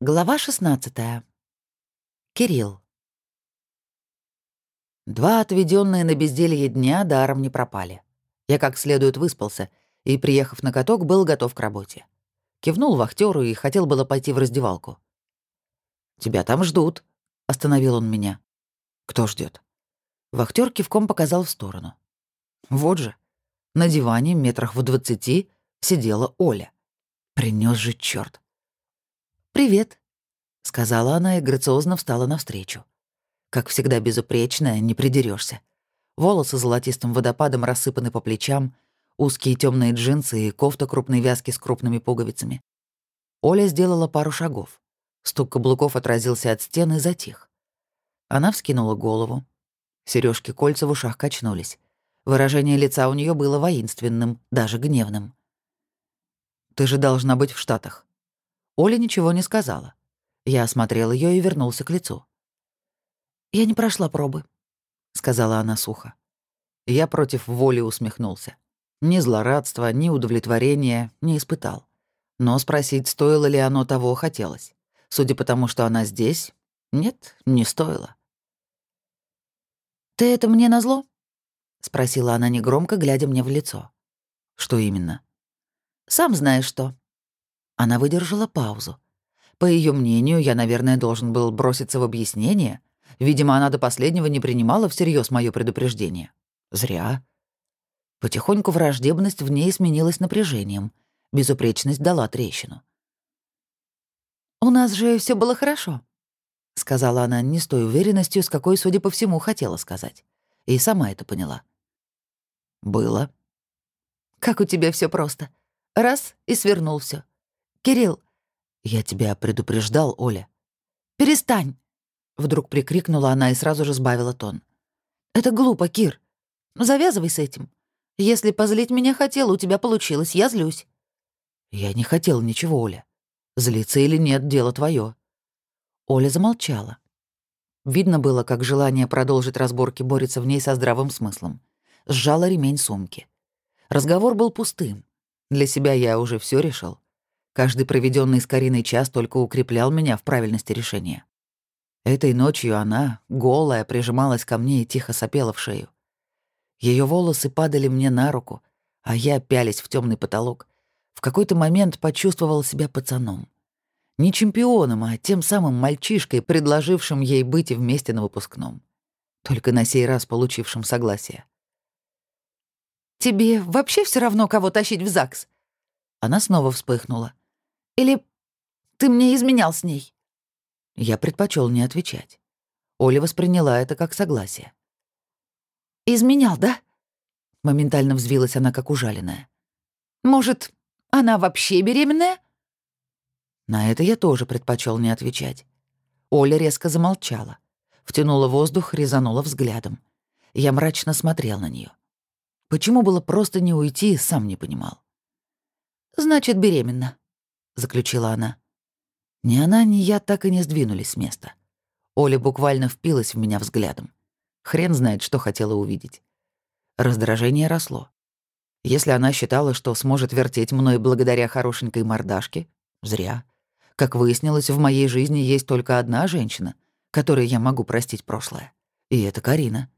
Глава 16. Кирилл. Два отведенные на безделье дня даром не пропали. Я как следует выспался и, приехав на каток, был готов к работе. Кивнул вахтеру и хотел было пойти в раздевалку. «Тебя там ждут», — остановил он меня. «Кто ждет? Вахтер кивком показал в сторону. Вот же, на диване метрах в двадцати сидела Оля. Принес же черт. «Привет», — сказала она и грациозно встала навстречу. Как всегда безупречная, не придерешься. Волосы золотистым водопадом рассыпаны по плечам, узкие темные джинсы и кофта крупной вязки с крупными пуговицами. Оля сделала пару шагов. Стук каблуков отразился от стены и затих. Она вскинула голову. Сережки кольца в ушах качнулись. Выражение лица у нее было воинственным, даже гневным. «Ты же должна быть в Штатах», Оля ничего не сказала. Я осмотрел ее и вернулся к лицу. «Я не прошла пробы», — сказала она сухо. Я против воли усмехнулся. Ни злорадства, ни удовлетворения не испытал. Но спросить, стоило ли оно того, хотелось. Судя по тому, что она здесь, нет, не стоило. «Ты это мне назло?» — спросила она негромко, глядя мне в лицо. «Что именно?» «Сам знаешь что», она выдержала паузу. По ее мнению, я, наверное, должен был броситься в объяснение. Видимо, она до последнего не принимала всерьез мое предупреждение. Зря. Потихоньку враждебность в ней сменилась напряжением. Безупречность дала трещину. «У нас же все было хорошо», — сказала она не с той уверенностью, с какой, судя по всему, хотела сказать. И сама это поняла. «Было». «Как у тебя все просто. Раз — и свернул все. «Кирилл!» «Я тебя предупреждал, Оля». «Перестань!» Вдруг прикрикнула она и сразу же сбавила тон. «Это глупо, Кир. Завязывай с этим. Если позлить меня хотел, у тебя получилось, я злюсь». «Я не хотел ничего, Оля. Злиться или нет, дело твое. Оля замолчала. Видно было, как желание продолжить разборки борется в ней со здравым смыслом. Сжала ремень сумки. Разговор был пустым. Для себя я уже все решил. Каждый проведенный с Кариной час только укреплял меня в правильности решения. Этой ночью она, голая, прижималась ко мне и тихо сопела в шею. Ее волосы падали мне на руку, а я, пялись в темный потолок, в какой-то момент почувствовал себя пацаном. Не чемпионом, а тем самым мальчишкой, предложившим ей быть вместе на выпускном. Только на сей раз получившим согласие. «Тебе вообще все равно, кого тащить в ЗАГС?» Она снова вспыхнула. Или ты мне изменял с ней?» Я предпочел не отвечать. Оля восприняла это как согласие. «Изменял, да?» Моментально взвилась она, как ужаленная. «Может, она вообще беременная?» На это я тоже предпочел не отвечать. Оля резко замолчала, втянула воздух, резанула взглядом. Я мрачно смотрел на нее. Почему было просто не уйти, сам не понимал. «Значит, беременна», — заключила она. Ни она, ни я так и не сдвинулись с места. Оля буквально впилась в меня взглядом. Хрен знает, что хотела увидеть. Раздражение росло. Если она считала, что сможет вертеть мной благодаря хорошенькой мордашке, зря. Как выяснилось, в моей жизни есть только одна женщина, которой я могу простить прошлое. И это Карина.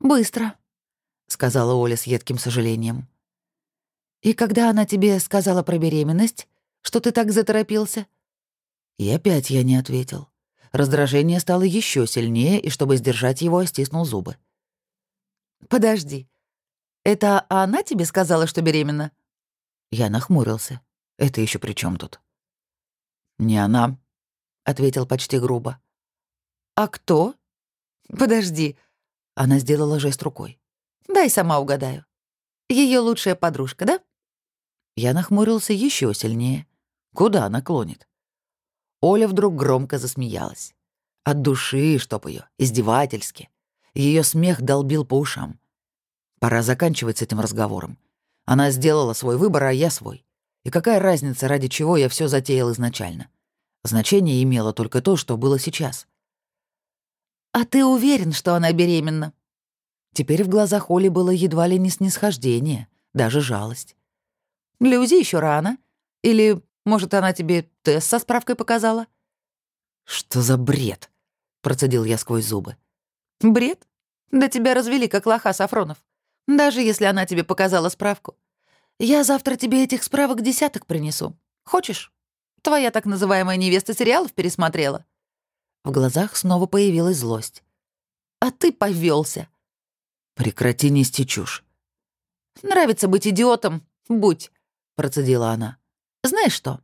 «Быстро», — сказала Оля с едким сожалением. «И когда она тебе сказала про беременность, что ты так заторопился?» И опять я не ответил. Раздражение стало еще сильнее, и чтобы сдержать его, стиснул зубы. «Подожди. Это она тебе сказала, что беременна?» Я нахмурился. «Это еще при чем тут?» «Не она», — ответил почти грубо. «А кто?» «Подожди». Она сделала жест рукой. «Дай сама угадаю. Ее лучшая подружка, да?» Я нахмурился еще сильнее. Куда она клонит? Оля вдруг громко засмеялась. От души, чтоб ее, издевательски. Ее смех долбил по ушам. Пора заканчивать с этим разговором. Она сделала свой выбор, а я свой. И какая разница, ради чего я все затеял изначально? Значение имело только то, что было сейчас. «А ты уверен, что она беременна?» Теперь в глазах Оли было едва ли не снисхождение, даже жалость. Для УЗИ еще рано. Или Может, она тебе тест со справкой показала?» «Что за бред?» — процедил я сквозь зубы. «Бред? Да тебя развели, как лоха Сафронов. Даже если она тебе показала справку. Я завтра тебе этих справок десяток принесу. Хочешь? Твоя так называемая невеста сериалов пересмотрела». В глазах снова появилась злость. «А ты повелся. «Прекрати нести чушь». «Нравится быть идиотом? Будь», — процедила она. «Знаешь что?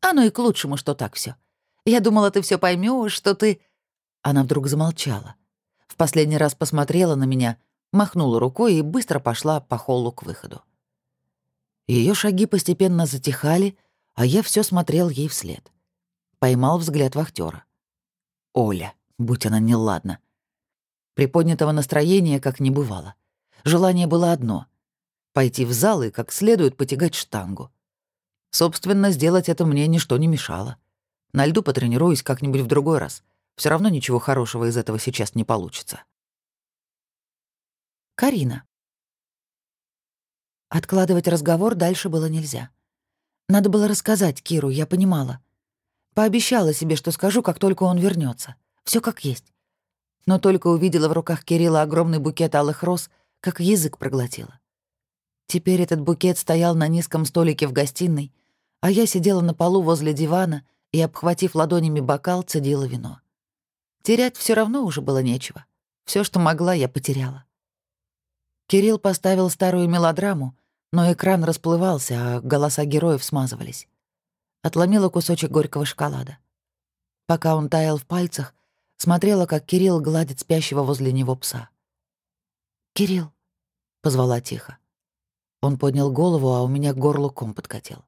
Оно и к лучшему, что так все. Я думала, ты все поймешь, что ты...» Она вдруг замолчала. В последний раз посмотрела на меня, махнула рукой и быстро пошла по холлу к выходу. Ее шаги постепенно затихали, а я все смотрел ей вслед. Поймал взгляд вахтера. Оля, будь она неладна. Приподнятого настроения как не бывало. Желание было одно — пойти в зал и как следует потягать штангу. Собственно, сделать это мне ничто не мешало. На льду потренируюсь как-нибудь в другой раз. Все равно ничего хорошего из этого сейчас не получится. Карина. Откладывать разговор дальше было нельзя. Надо было рассказать Киру, я понимала. Пообещала себе, что скажу, как только он вернется. Все как есть но только увидела в руках Кирилла огромный букет алых роз, как язык проглотила. Теперь этот букет стоял на низком столике в гостиной, а я сидела на полу возле дивана и, обхватив ладонями бокал, цедила вино. Терять все равно уже было нечего. Все, что могла, я потеряла. Кирилл поставил старую мелодраму, но экран расплывался, а голоса героев смазывались. Отломила кусочек горького шоколада. Пока он таял в пальцах, смотрела, как Кирилл гладит спящего возле него пса. «Кирилл», — позвала тихо. Он поднял голову, а у меня к горлу ком подкатил.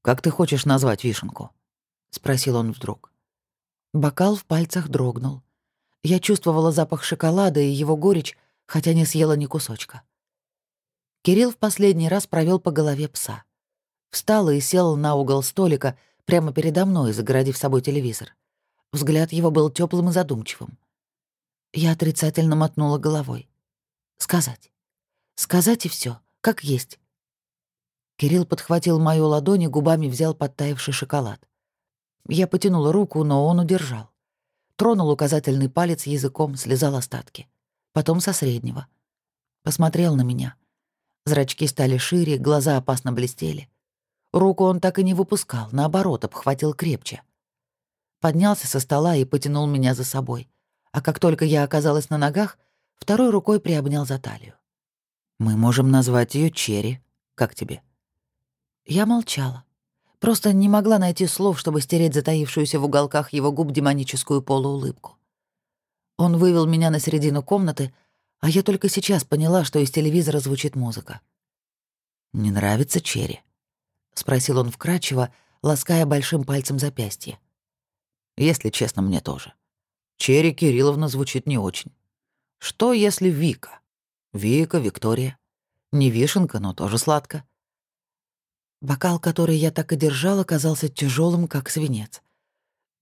«Как ты хочешь назвать вишенку?» — спросил он вдруг. Бокал в пальцах дрогнул. Я чувствовала запах шоколада и его горечь, хотя не съела ни кусочка. Кирилл в последний раз провел по голове пса. Встал и сел на угол столика прямо передо мной, загородив собой телевизор. Взгляд его был теплым и задумчивым. Я отрицательно мотнула головой. Сказать. Сказать и все, как есть. Кирилл подхватил мою ладонь и губами взял подтаявший шоколад. Я потянула руку, но он удержал. Тронул указательный палец языком, слезал остатки. Потом со среднего. Посмотрел на меня. Зрачки стали шире, глаза опасно блестели. Руку он так и не выпускал, наоборот, обхватил крепче поднялся со стола и потянул меня за собой. А как только я оказалась на ногах, второй рукой приобнял за талию. «Мы можем назвать ее Черри. Как тебе?» Я молчала. Просто не могла найти слов, чтобы стереть затаившуюся в уголках его губ демоническую полуулыбку. Он вывел меня на середину комнаты, а я только сейчас поняла, что из телевизора звучит музыка. «Не нравится Черри?» — спросил он вкрадчиво, лаская большим пальцем запястье. Если честно, мне тоже. Черри Кирилловна звучит не очень. Что, если Вика? Вика, Виктория. Не вишенка, но тоже сладко. Бокал, который я так и держал, оказался тяжелым, как свинец.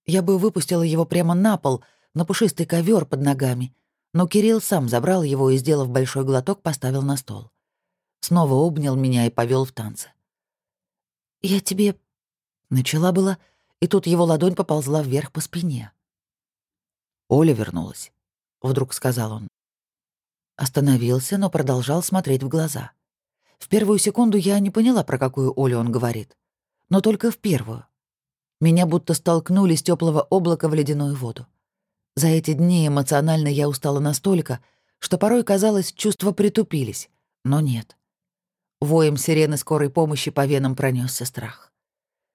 Я бы выпустила его прямо на пол, на пушистый ковер под ногами, но Кирилл сам забрал его и, сделав большой глоток, поставил на стол. Снова обнял меня и повел в танцы. «Я тебе...» — начала была, — и тут его ладонь поползла вверх по спине. «Оля вернулась», — вдруг сказал он. Остановился, но продолжал смотреть в глаза. В первую секунду я не поняла, про какую Олю он говорит. Но только в первую. Меня будто столкнули с теплого облака в ледяную воду. За эти дни эмоционально я устала настолько, что порой казалось, чувства притупились, но нет. Воем сирены скорой помощи по венам пронесся страх.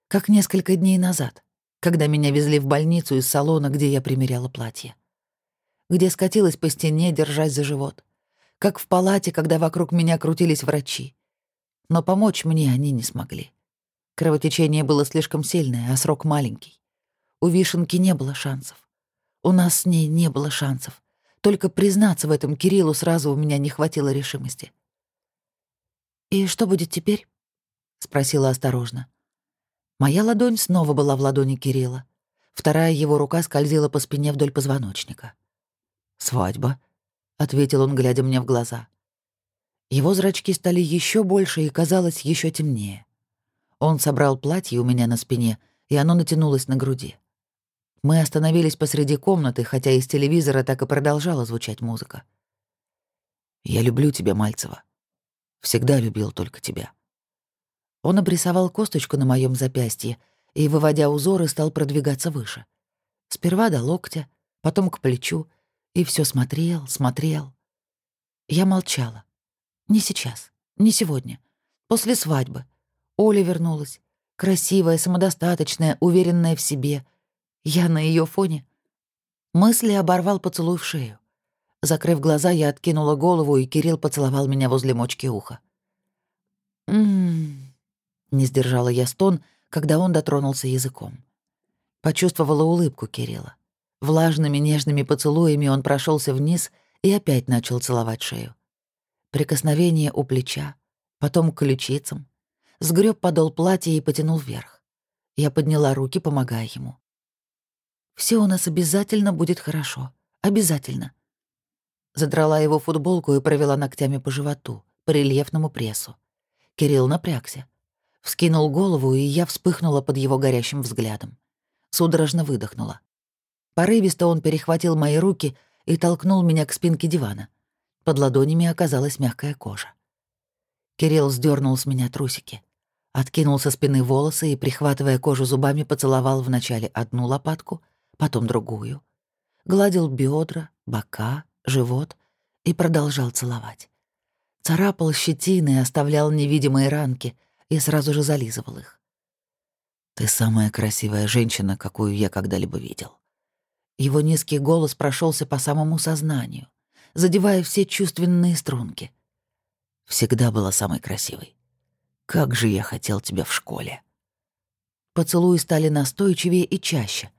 Как несколько дней назад, когда меня везли в больницу из салона, где я примеряла платье. Где скатилась по стене, держась за живот. Как в палате, когда вокруг меня крутились врачи. Но помочь мне они не смогли. Кровотечение было слишком сильное, а срок маленький. У Вишенки не было шансов. У нас с ней не было шансов. Только признаться в этом Кириллу сразу у меня не хватило решимости. «И что будет теперь?» — спросила осторожно. Моя ладонь снова была в ладони Кирилла. Вторая его рука скользила по спине вдоль позвоночника. «Свадьба», — ответил он, глядя мне в глаза. Его зрачки стали еще больше и, казалось, еще темнее. Он собрал платье у меня на спине, и оно натянулось на груди. Мы остановились посреди комнаты, хотя из телевизора так и продолжала звучать музыка. «Я люблю тебя, Мальцева. Всегда любил только тебя». Он обрисовал косточку на моем запястье и, выводя узоры, стал продвигаться выше. Сперва до локтя, потом к плечу, и все смотрел, смотрел. Я молчала. Не сейчас, не сегодня. После свадьбы. Оля вернулась. Красивая, самодостаточная, уверенная в себе. Я на ее фоне. Мысли оборвал поцелуй в шею. Закрыв глаза, я откинула голову, и Кирилл поцеловал меня возле мочки уха. «М-м-м», не сдержала я стон, когда он дотронулся языком. Почувствовала улыбку Кирилла. Влажными нежными поцелуями он прошелся вниз и опять начал целовать шею. Прикосновение у плеча, потом к ключицам. Сгреб подол платья и потянул вверх. Я подняла руки, помогая ему. Все у нас обязательно будет хорошо. Обязательно. Задрала его футболку и провела ногтями по животу, по рельефному прессу. Кирилл напрягся. Вскинул голову, и я вспыхнула под его горящим взглядом. Судорожно выдохнула. Порывисто он перехватил мои руки и толкнул меня к спинке дивана. Под ладонями оказалась мягкая кожа. Кирилл сдернул с меня трусики. Откинул со спины волосы и, прихватывая кожу зубами, поцеловал вначале одну лопатку, потом другую. Гладил бедра, бока, живот и продолжал целовать. Царапал щетины, оставлял невидимые ранки и сразу же зализывал их. «Ты самая красивая женщина, какую я когда-либо видел». Его низкий голос прошелся по самому сознанию, задевая все чувственные струнки. Всегда была самой красивой. Как же я хотел тебя в школе. Поцелуи стали настойчивее и чаще.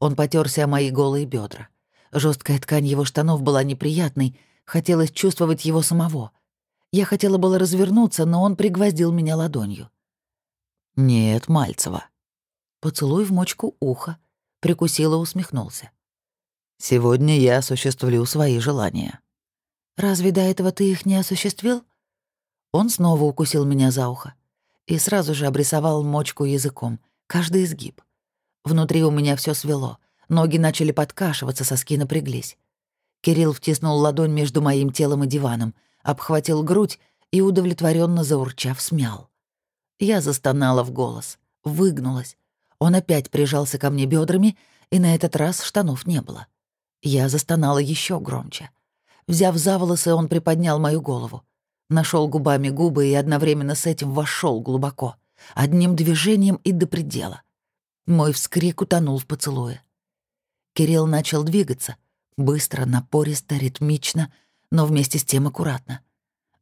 Он потерся о мои голые бедра. Жесткая ткань его штанов была неприятной, хотелось чувствовать его самого. Я хотела было развернуться, но он пригвоздил меня ладонью. «Нет, Мальцева». Поцелуй в мочку уха. Прикусила, усмехнулся. «Сегодня я осуществлю свои желания». «Разве до этого ты их не осуществил?» Он снова укусил меня за ухо и сразу же обрисовал мочку языком, каждый изгиб. Внутри у меня все свело, ноги начали подкашиваться, соски напряглись. Кирилл втиснул ладонь между моим телом и диваном, обхватил грудь и, удовлетворенно заурчав, смял. Я застонала в голос, выгнулась. Он опять прижался ко мне бедрами, и на этот раз штанов не было. Я застонала еще громче. Взяв за волосы, он приподнял мою голову. Нашел губами губы и одновременно с этим вошел глубоко, одним движением и до предела. Мой вскрик утонул в поцелуе. Кирилл начал двигаться, быстро, напористо, ритмично, но вместе с тем аккуратно.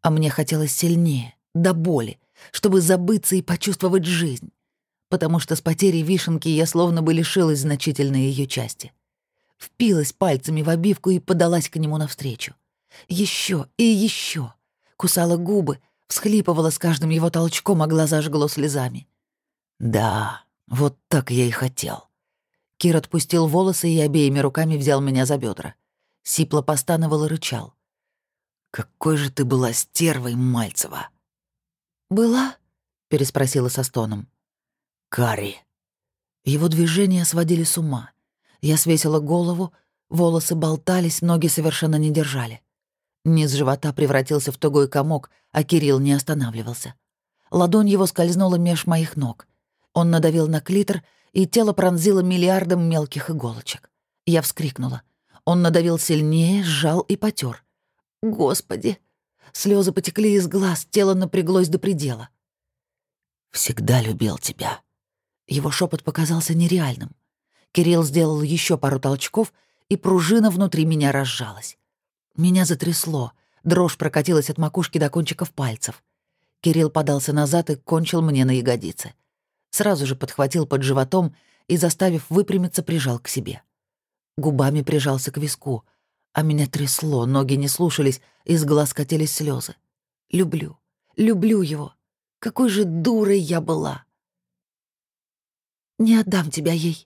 А мне хотелось сильнее, до боли, чтобы забыться и почувствовать жизнь, потому что с потерей вишенки я словно бы лишилась значительной ее части. Впилась пальцами в обивку и подалась к нему навстречу. Еще и еще кусала губы, всхлипывала с каждым его толчком, а глаза жгло слезами. «Да, вот так я и хотел». Кир отпустил волосы и обеими руками взял меня за бедра. Сипло постановал и рычал. «Какой же ты была стервой, Мальцева!» «Была?» — переспросила со стоном. «Карри». Его движения сводили с ума. Я свесила голову, волосы болтались, ноги совершенно не держали. Низ живота превратился в тугой комок, а Кирилл не останавливался. Ладонь его скользнула меж моих ног. Он надавил на клитор, и тело пронзило миллиардом мелких иголочек. Я вскрикнула. Он надавил сильнее, сжал и потер. Господи! Слезы потекли из глаз, тело напряглось до предела. «Всегда любил тебя». Его шепот показался нереальным. Кирилл сделал еще пару толчков, и пружина внутри меня разжалась. Меня затрясло, дрожь прокатилась от макушки до кончиков пальцев. Кирилл подался назад и кончил мне на ягодице. Сразу же подхватил под животом и, заставив выпрямиться, прижал к себе. Губами прижался к виску, а меня трясло, ноги не слушались, из глаз катились слезы. Люблю, люблю его. Какой же дурой я была. «Не отдам тебя ей», —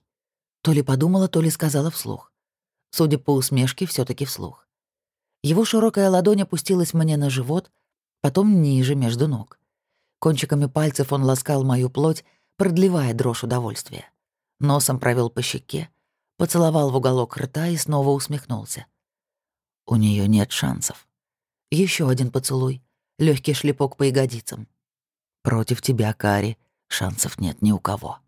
то ли подумала, то ли сказала вслух. Судя по усмешке, все таки вслух. Его широкая ладонь опустилась мне на живот, потом ниже, между ног. Кончиками пальцев он ласкал мою плоть, продлевая дрожь удовольствия. Носом провел по щеке, поцеловал в уголок рта и снова усмехнулся. У нее нет шансов. Еще один поцелуй, легкий шлепок по ягодицам. Против тебя, Кари, шансов нет ни у кого.